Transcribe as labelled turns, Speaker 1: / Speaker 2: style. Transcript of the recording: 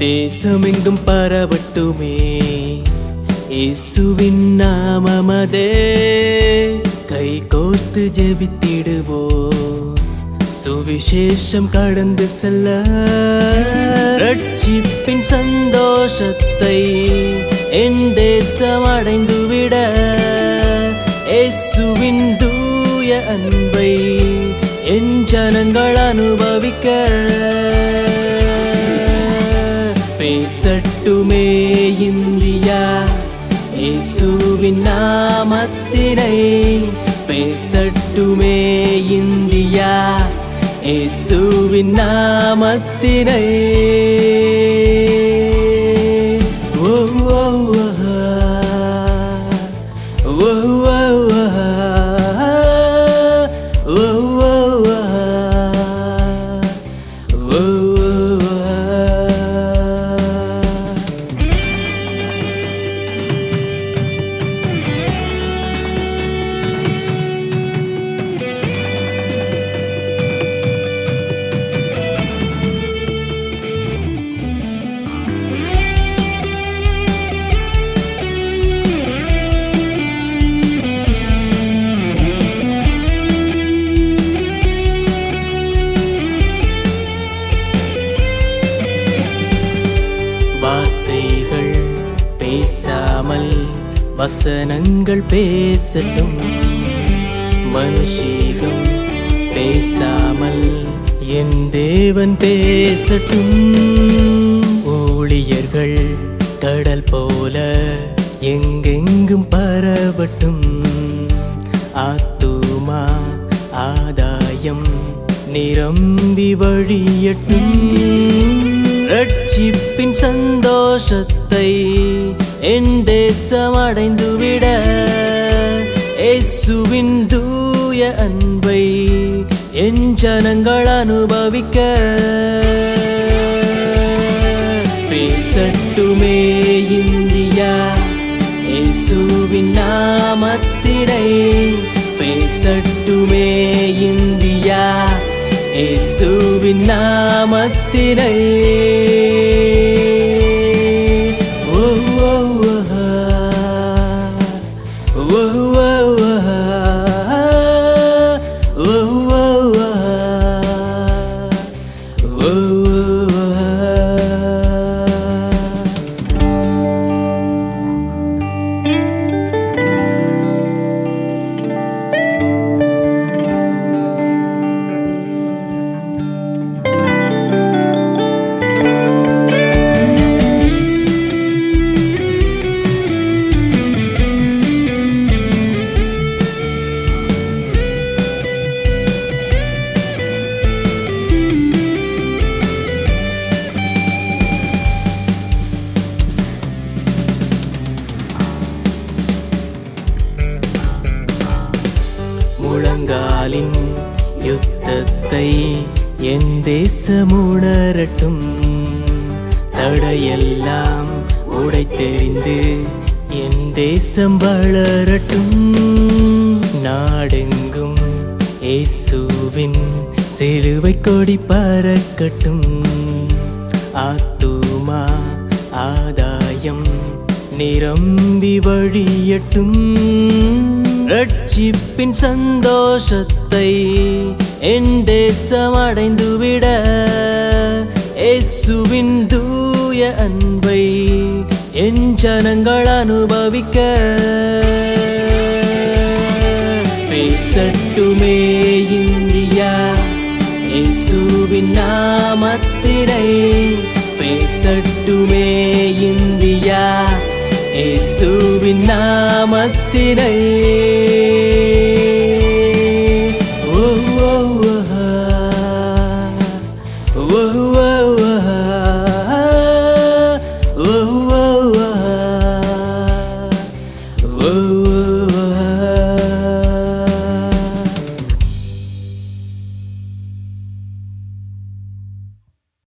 Speaker 1: தேசமெங்கும் பரவட்டுமே. இயேசுவின் நாமமதே. கை கோர்த்து ஜெபித்திடுவோ. சுவிசேஷம் கடந்து செல்ல. ரட்சிப்பின் சந்தோஷத்தை என் தேசம் அடைந்துவிட. இயேசுவின் தூய அன்பை என் ஜனங்கள் அனுபவிக்க. பேசட்டுமே இந்தியா இயேசுவின் நாமத்தினை பேசட்டுமே இந்தியா இயேசுவின் நாமத்தினை ஓ ஓ ஓ வசனங்கள் பேசட்டும். மனுஷீகம் பேசாமல் என் தேவன் பேசட்டும். ஊழியர்கள் கடல் போல எங்கெங்கும் பரவட்டும். ஆத்துமா ஆதாயம் நிரம்பி வழியட்டும். ரட்சிப்பின் சந்தோஷத்தை என் தேசம் அடைந்துவிட இயேசுவின் தூய அன்பை என் ஜனங்கள் அனுபவிக்க. பேசட்டுமே இந்தியா இயேசுவின் நாமத்தினை. பேசட்டுமே இந்தியா இயேசுவின் நாமத்தினை. முழங்காலின் யுத்தத்தை என் தேசமுணரட்டும் தடையெல்லாம் உடைத்தெறிந்து என் தேசம் வளரட்டும். நாடெங்கும் இயேசுவின் சிலுவை கொடி பறக்கட்டும். ஆத்துமா ஆதாயம் நிரம்பி வழியட்டும். ரட்சிப்பின் சந்தோஷத்தை என் தேசம் அடைந்துவிட இயேசுவின் தூய அன்பை என் ஜனங்கள் அனுபவிக்க. பேசட்டுமே இந்தியா இயேசுவின் நாமத்தினை. பேசட்டுமே இந்தியா இயேசுவின் நாமத்தினை.